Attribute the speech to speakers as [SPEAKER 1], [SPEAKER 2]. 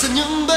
[SPEAKER 1] senyum